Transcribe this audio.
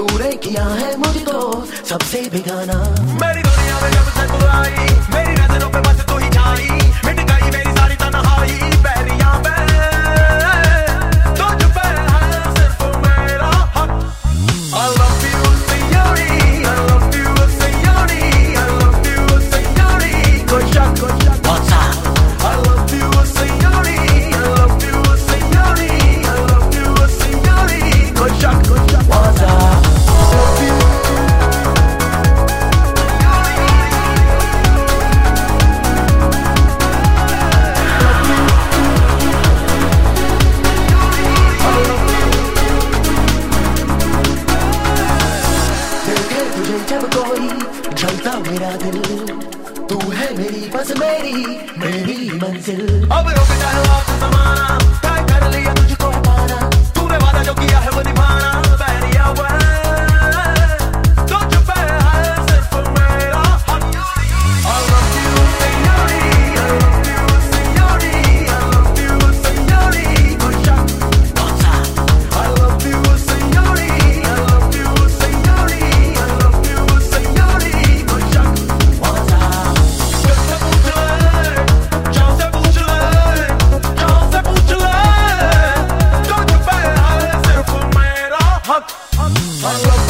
दूर किया है मुझको सबसे बिगाना। मेरी दुनिया में जब से तू आई मेरी नज़रों पे बस तू ही छाई। दिल तू है मेरी, बस मेरी मेरी मंजिल। अब रुक जाओ आप जमाना तय कर लिया तुझको। Love